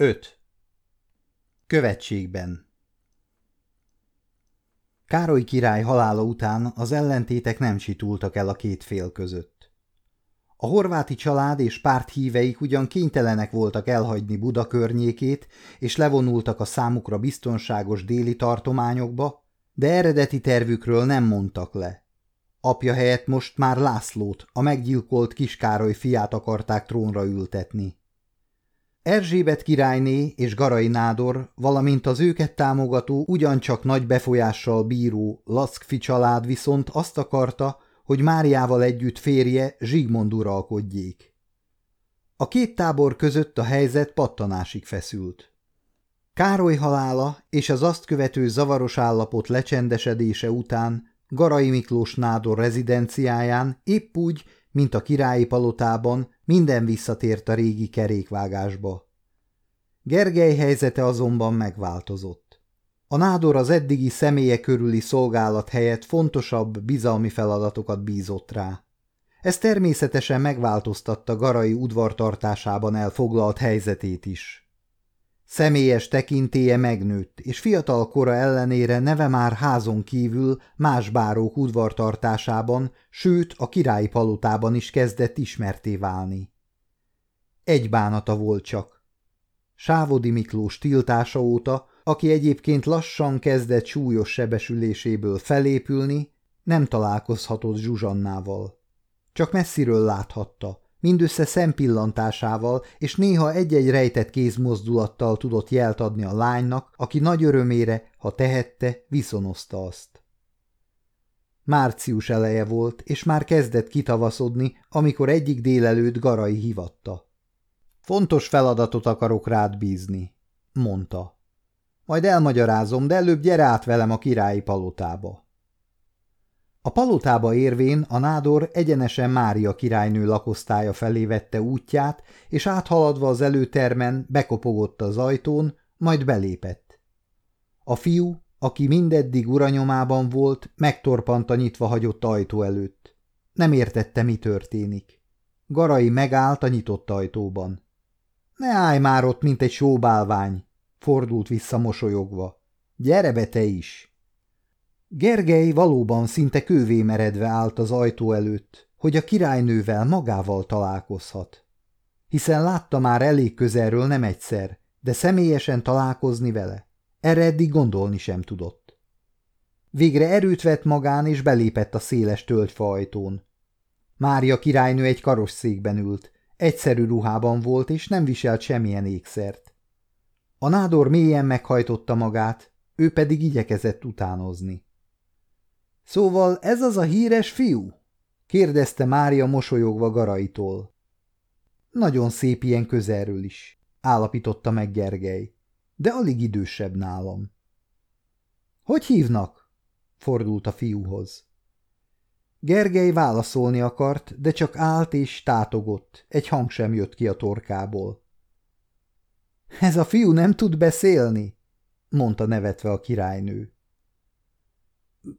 5. Követségben Károly király halála után az ellentétek nem csitultak el a két fél között. A horváti család és párthíveik ugyan kénytelenek voltak elhagyni Buda környékét, és levonultak a számukra biztonságos déli tartományokba, de eredeti tervükről nem mondtak le. Apja helyett most már Lászlót, a meggyilkolt Kiskároly fiát akarták trónra ültetni. Erzsébet királyné és Garai Nádor, valamint az őket támogató, ugyancsak nagy befolyással bíró Laszkfi család viszont azt akarta, hogy Máriával együtt férje Zsigmond uralkodjék. A két tábor között a helyzet pattanásig feszült. Károly halála és az azt követő zavaros állapot lecsendesedése után Garai Miklós Nádor rezidenciáján épp úgy, mint a királyi palotában, minden visszatért a régi kerékvágásba. Gergely helyzete azonban megváltozott. A nádor az eddigi személye körüli szolgálat helyett fontosabb, bizalmi feladatokat bízott rá. Ez természetesen megváltoztatta Garai udvartartásában elfoglalt helyzetét is. Személyes tekintéje megnőtt, és fiatal kora ellenére neve már házon kívül más bárók udvartartásában, sőt a királyi palotában is kezdett ismerté válni. Egy bánata volt csak. Sávodi Miklós tiltása óta, aki egyébként lassan kezdett súlyos sebesüléséből felépülni, nem találkozhatott Zsuzsannával. Csak messziről láthatta, mindössze szempillantásával és néha egy-egy rejtett kézmozdulattal tudott jelt adni a lánynak, aki nagy örömére, ha tehette, viszonozta azt. Március eleje volt, és már kezdett kitavaszodni, amikor egyik délelőtt Garai hivatta. Fontos feladatot akarok rád bízni, mondta. Majd elmagyarázom, de előbb gyere át velem a királyi palotába. A palotába érvén a nádor egyenesen Mária királynő lakosztálya felé vette útját, és áthaladva az előtermen bekopogott az ajtón, majd belépett. A fiú, aki mindeddig uranyomában volt, megtorpant a nyitva hagyott ajtó előtt. Nem értette, mi történik. Garai megállt a nyitott ajtóban. – Ne állj már ott, mint egy sóbálvány! – fordult vissza mosolyogva. – Gyere be te is! Gergely valóban szinte kővé meredve állt az ajtó előtt, hogy a királynővel magával találkozhat. Hiszen látta már elég közelről nem egyszer, de személyesen találkozni vele. Erre eddig gondolni sem tudott. Végre erőt vett magán, és belépett a széles tölgyfa ajtón. Mária királynő egy karosszékben ült, egyszerű ruhában volt, és nem viselt semmilyen ékszert. A nádor mélyen meghajtotta magát, ő pedig igyekezett utánozni. Szóval ez az a híres fiú? kérdezte Mária mosolyogva Garaitól. Nagyon szép ilyen közelről is, állapította meg Gergely, de alig idősebb nálam. Hogy hívnak? fordult a fiúhoz. Gergely válaszolni akart, de csak állt és tátogott, egy hang sem jött ki a torkából. Ez a fiú nem tud beszélni, mondta nevetve a királynő.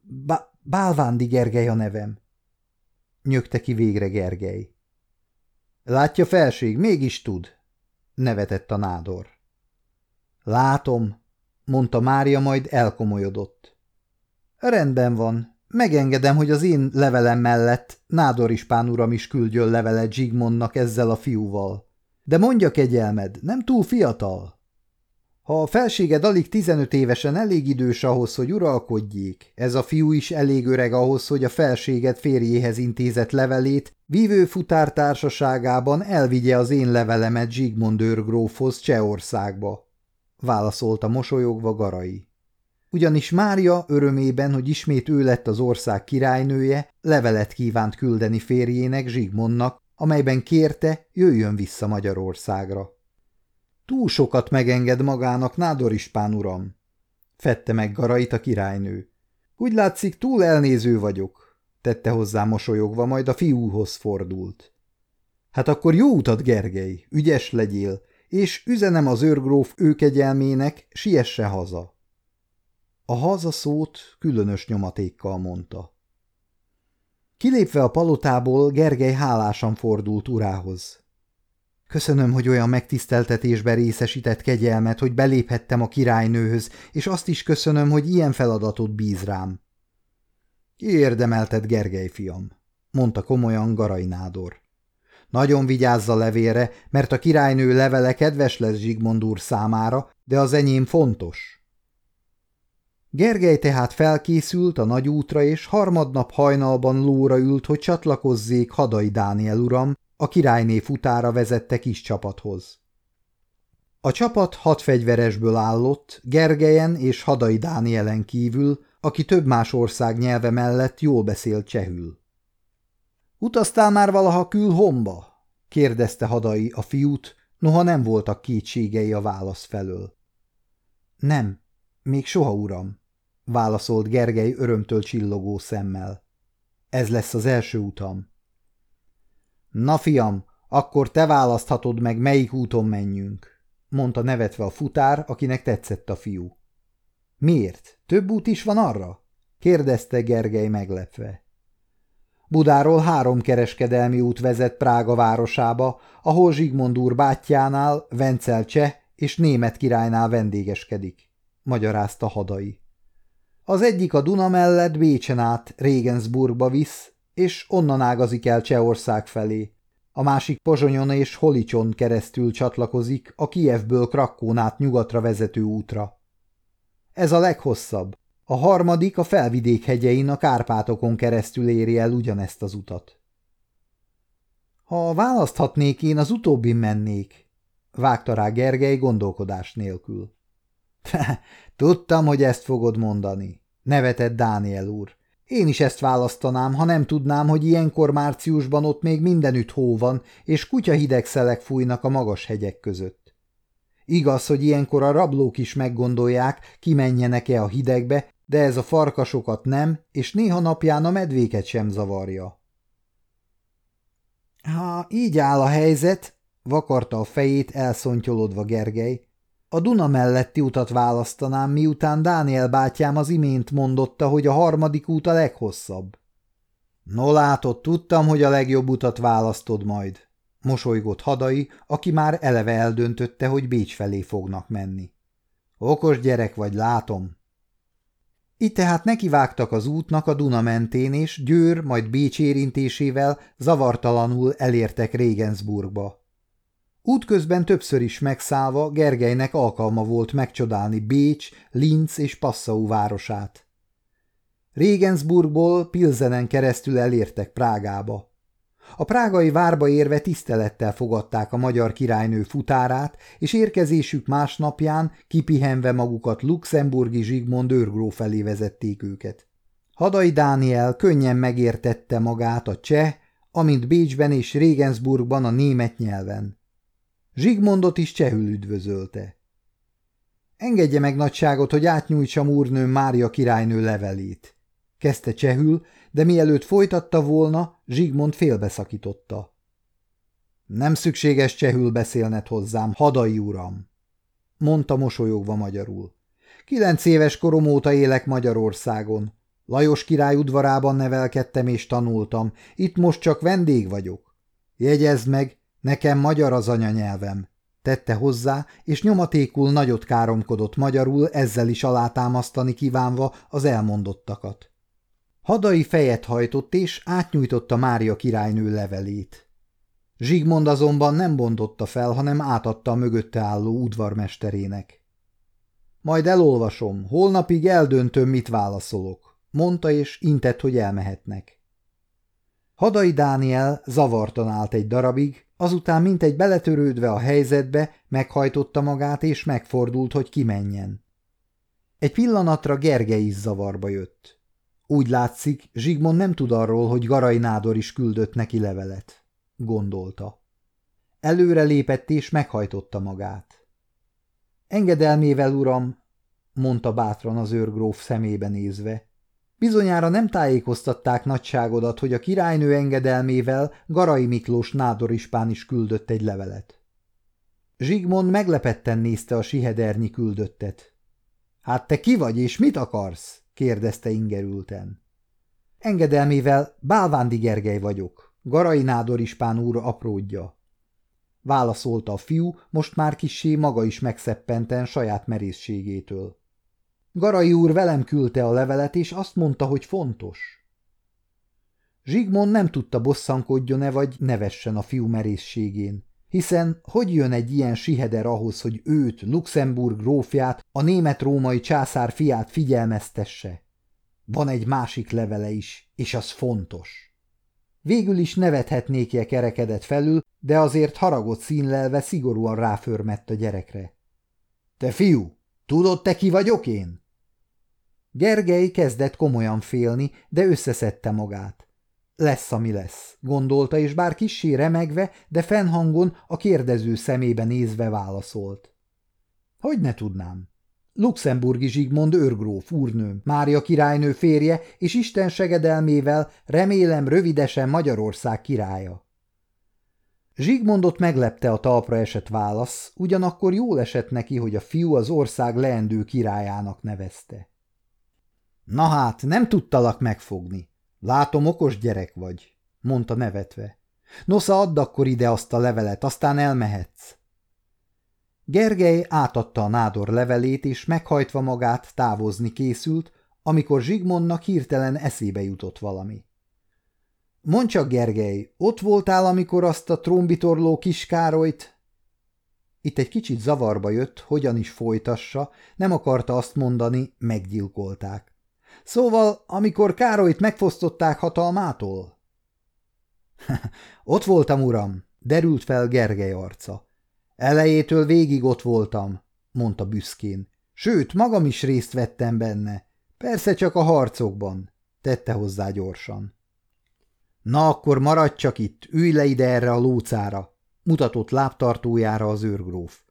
Ba Bálvándi Gergely a nevem. Nyögte ki végre Gergely. Látja felség, mégis tud, nevetett a nádor. Látom, mondta Mária, majd elkomolyodott. Rendben van, megengedem, hogy az én levelem mellett Nádor Ispán uram is küldjön levelet Zsigmondnak ezzel a fiúval. De mondja kegyelmed, nem túl fiatal? Ha a felséged alig 15 évesen elég idős ahhoz, hogy uralkodjék, ez a fiú is elég öreg ahhoz, hogy a felséged férjéhez intézett levelét vívő futártársaságában elvigye az én levelemet Zsigmond őrgrófhoz Csehországba, válaszolta mosolyogva Garai. Ugyanis Mária örömében, hogy ismét ő lett az ország királynője, levelet kívánt küldeni férjének Zsigmondnak, amelyben kérte, jöjjön vissza Magyarországra. Túl sokat megenged magának, Nádor Ispán uram, fette meg Garait a királynő. Úgy látszik, túl elnéző vagyok, tette hozzá mosolyogva, majd a fiúhoz fordult. Hát akkor jó utat, Gergely, ügyes legyél, és üzenem az őrgróf őkegyelmének, siesse haza. A haza szót különös nyomatékkal mondta. Kilépve a palotából, Gergely hálásan fordult urához. Köszönöm, hogy olyan megtiszteltetésben részesített kegyelmet, hogy beléphettem a királynőhöz, és azt is köszönöm, hogy ilyen feladatot bíz rám. Érdemelted, Gergely fiam, mondta komolyan Garai Nádor. Nagyon vigyázza levére, mert a királynő levele kedves lesz Zsigmond úr számára, de az enyém fontos. Gergely tehát felkészült a nagy útra, és harmadnap hajnalban lóra ült, hogy csatlakozzék Hadai Dániel uram, a királyné futára vezette kis csapathoz. A csapat hat fegyveresből állott, Gergelyen és Hadai Dánielen kívül, aki több más ország nyelve mellett jól beszélt csehül. – Utaztál már valaha külhomba? – kérdezte Hadai a fiút, noha nem voltak kétségei a válasz felől. – Nem, még soha, uram – válaszolt Gergely örömtől csillogó szemmel. – Ez lesz az első utam. Na fiam, akkor te választhatod meg, melyik úton menjünk, mondta nevetve a futár, akinek tetszett a fiú. Miért? Több út is van arra? kérdezte Gergely meglepve. Budáról három kereskedelmi út vezet Prága városába, ahol Zsigmond úr bátyjánál, Vencel cseh és német királynál vendégeskedik, magyarázta hadai. Az egyik a Duna mellett Bécsen át Regensburgba visz, és onnan ágazik el Csehország felé. A másik Pozsonyon és Holicson keresztül csatlakozik a Kijevből Krakkón át nyugatra vezető útra. Ez a leghosszabb. A harmadik a felvidék hegyein a Kárpátokon keresztül éri el ugyanezt az utat. Ha választhatnék, én az utóbbin mennék, vágta rá Gergely gondolkodás nélkül. Tudtam, hogy ezt fogod mondani, nevetett Dániel úr. Én is ezt választanám, ha nem tudnám, hogy ilyenkor márciusban ott még mindenütt hó van, és kutya hideg szelek fújnak a magas hegyek között. Igaz, hogy ilyenkor a rablók is meggondolják, kimenjenek-e a hidegbe, de ez a farkasokat nem, és néha napján a medvéket sem zavarja. Ha így áll a helyzet, vakarta a fejét elszontyolodva Gergely, a Duna melletti utat választanám, miután Dániel bátyám az imént mondotta, hogy a harmadik út a leghosszabb. No látod, tudtam, hogy a legjobb utat választod majd, mosolygott Hadai, aki már eleve eldöntötte, hogy Bécs felé fognak menni. Okos gyerek vagy, látom. Itt tehát nekivágtak az útnak a Duna mentén, és Győr, majd Bécs érintésével zavartalanul elértek Regensburgba. Útközben többször is megszállva Gergelynek alkalma volt megcsodálni Bécs, Linz és Passau városát. Regensburgból Pilzenen keresztül elértek Prágába. A prágai várba érve tisztelettel fogadták a magyar királynő futárát, és érkezésük másnapján, kipihenve magukat luxemburgi Zsigmond őrgró felé vezették őket. Hadai Dániel könnyen megértette magát a cseh, amint Bécsben és Regensburgban a német nyelven. Zsigmondot is csehül üdvözölte. Engedje meg nagyságot, hogy átnyújtsam úrnőm Mária királynő levelét. Kezdte csehül, de mielőtt folytatta volna, Zsigmond félbeszakította. Nem szükséges csehül beszélned hozzám, hadai uram, mondta mosolyogva magyarul. Kilenc éves korom óta élek Magyarországon. Lajos király udvarában nevelkedtem és tanultam, itt most csak vendég vagyok. Jegyezd meg, Nekem magyar az anyanyelvem, tette hozzá, és nyomatékul nagyot káromkodott magyarul, ezzel is alátámasztani kívánva az elmondottakat. Hadai fejet hajtott, és átnyújtotta Mária királynő levelét. Zsigmond azonban nem bontotta fel, hanem átadta a mögötte álló udvarmesterének. Majd elolvasom, holnapig eldöntöm, mit válaszolok, mondta, és intett, hogy elmehetnek. Hadai Dániel zavartan állt egy darabig, Azután mintegy beletörődve a helyzetbe, meghajtotta magát és megfordult, hogy kimenjen. Egy pillanatra Gergely is zavarba jött. Úgy látszik, Zsigmond nem tud arról, hogy Garai Nádor is küldött neki levelet, gondolta. Előre lépett és meghajtotta magát. Engedelmével, uram, mondta bátran az őrgróf szemébe nézve, Bizonyára nem tájékoztatták nagyságodat, hogy a királynő engedelmével Garai Miklós nádorispán is küldött egy levelet. Zsigmond meglepetten nézte a sihedernyi küldöttet. – Hát te ki vagy, és mit akarsz? – kérdezte ingerülten. – Engedelmével Bálvándi Gergely vagyok, Garai nádorispán úr apródja. válaszolta a fiú, most már kissé maga is megszeppenten saját merészségétől. Garai úr velem küldte a levelet, és azt mondta, hogy fontos. Zsigmond nem tudta bosszankodjon-e vagy nevessen a fiú merészségén, hiszen hogy jön egy ilyen siheder ahhoz, hogy őt, Luxemburg grófját, a német-római császár fiát figyelmeztesse? Van egy másik levele is, és az fontos. Végül is nevethetnék-e kerekedett felül, de azért haragot színlelve szigorúan ráförmett a gyerekre. – Te fiú, tudod te ki vagyok én? Gergely kezdett komolyan félni, de összeszedte magát. Lesz, ami lesz, gondolta, és bár kissé remegve, de fennhangon a kérdező szemébe nézve válaszolt. Hogy ne tudnám? Luxemburgi Zsigmond őrgróf úrnőm, Mária királynő férje, és Isten segedelmével remélem rövidesen Magyarország királya. Zsigmondot meglepte a talpra esett válasz, ugyanakkor jól esett neki, hogy a fiú az ország leendő királyának nevezte. Na hát, nem tudtalak megfogni. Látom, okos gyerek vagy, mondta nevetve. Nosza, add akkor ide azt a levelet, aztán elmehetsz. Gergely átadta a nádor levelét, és meghajtva magát távozni készült, amikor Zsigmondnak hirtelen eszébe jutott valami. Mondd csak, Gergely, ott voltál, amikor azt a trombitorló kiskárolyt... Itt egy kicsit zavarba jött, hogyan is folytassa, nem akarta azt mondani, meggyilkolták. Szóval, amikor Károlyt megfosztották hatalmától? ott voltam, uram, derült fel Gergely arca. Elejétől végig ott voltam, mondta büszkén. Sőt, magam is részt vettem benne. Persze csak a harcokban, tette hozzá gyorsan. Na akkor maradj csak itt, ülj le ide erre a lócára, mutatott lábtartójára az őrgróf.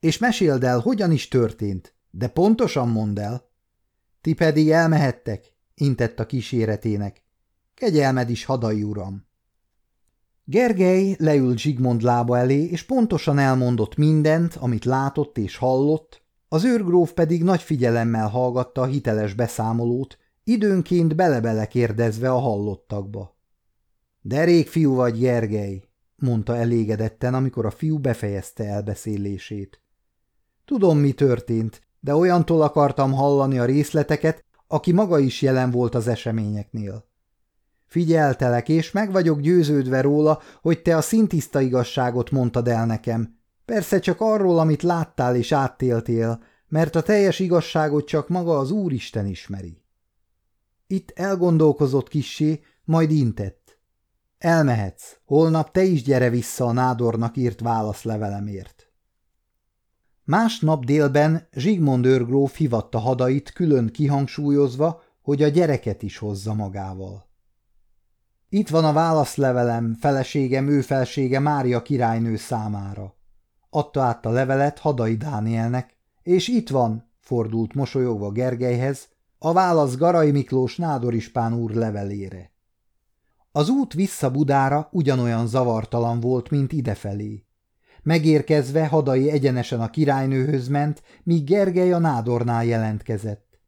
És meséld el, hogyan is történt, de pontosan mondd el. Ti pedig elmehettek, intett a kíséretének. Kegyelmed is, hadai uram. Gergely leült Zsigmond lába elé, és pontosan elmondott mindent, amit látott és hallott, az őrgróf pedig nagy figyelemmel hallgatta a hiteles beszámolót, időnként bele-bele kérdezve a hallottakba. – Derék fiú vagy, Gergely! – mondta elégedetten, amikor a fiú befejezte elbeszélését. – Tudom, mi történt, de olyantól akartam hallani a részleteket, aki maga is jelen volt az eseményeknél. Figyeltelek, és meg vagyok győződve róla, hogy te a szintiszta igazságot mondtad el nekem. Persze csak arról, amit láttál és áttéltél, mert a teljes igazságot csak maga az Úristen ismeri. Itt elgondolkozott kissé, majd intett. Elmehetsz, holnap te is gyere vissza a nádornak írt válaszlevelemért. Másnap délben Zsigmond őrgróf hivatta hadait külön kihangsúlyozva, hogy a gyereket is hozza magával. Itt van a válaszlevelem, feleségem, ő felsége Mária királynő számára. Adta át a levelet Hadai Dánielnek, és itt van, fordult mosolyogva Gergelyhez, a válasz Garai Miklós nádorispán úr levelére. Az út vissza Budára ugyanolyan zavartalan volt, mint idefelé. Megérkezve Hadai egyenesen a királynőhöz ment, míg Gergely a nádornál jelentkezett.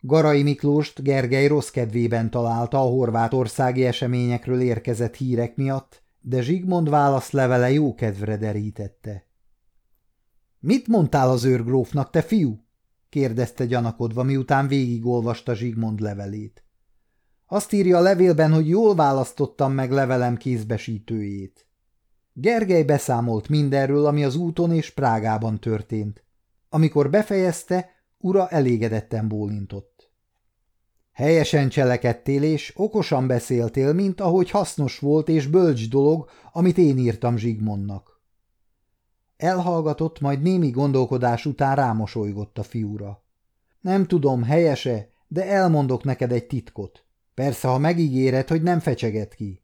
Garai Miklóst Gergely rossz kedvében találta a horvátországi eseményekről érkezett hírek miatt, de Zsigmond válaszlevele jó kedvre derítette. – Mit mondtál az őrgrófnak, te fiú? – kérdezte gyanakodva, miután végigolvasta Zsigmond levelét. Azt írja a levélben, hogy jól választottam meg levelem kézbesítőjét. Gergely beszámolt mindenről, ami az úton és Prágában történt. Amikor befejezte, ura elégedetten bólintott. Helyesen cselekedtél és okosan beszéltél, mint ahogy hasznos volt és bölcs dolog, amit én írtam Zsigmondnak. Elhallgatott, majd némi gondolkodás után rámosolygott a fiúra. Nem tudom, helyese, de elmondok neked egy titkot. Persze, ha megígéred, hogy nem fecseget ki.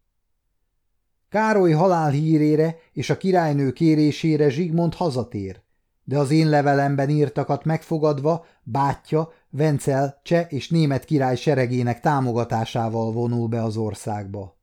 Károly halál hírére és a királynő kérésére Zsigmond hazatér, de az én levelemben írtakat megfogadva bátyja Vencel cseh és német király seregének támogatásával vonul be az országba.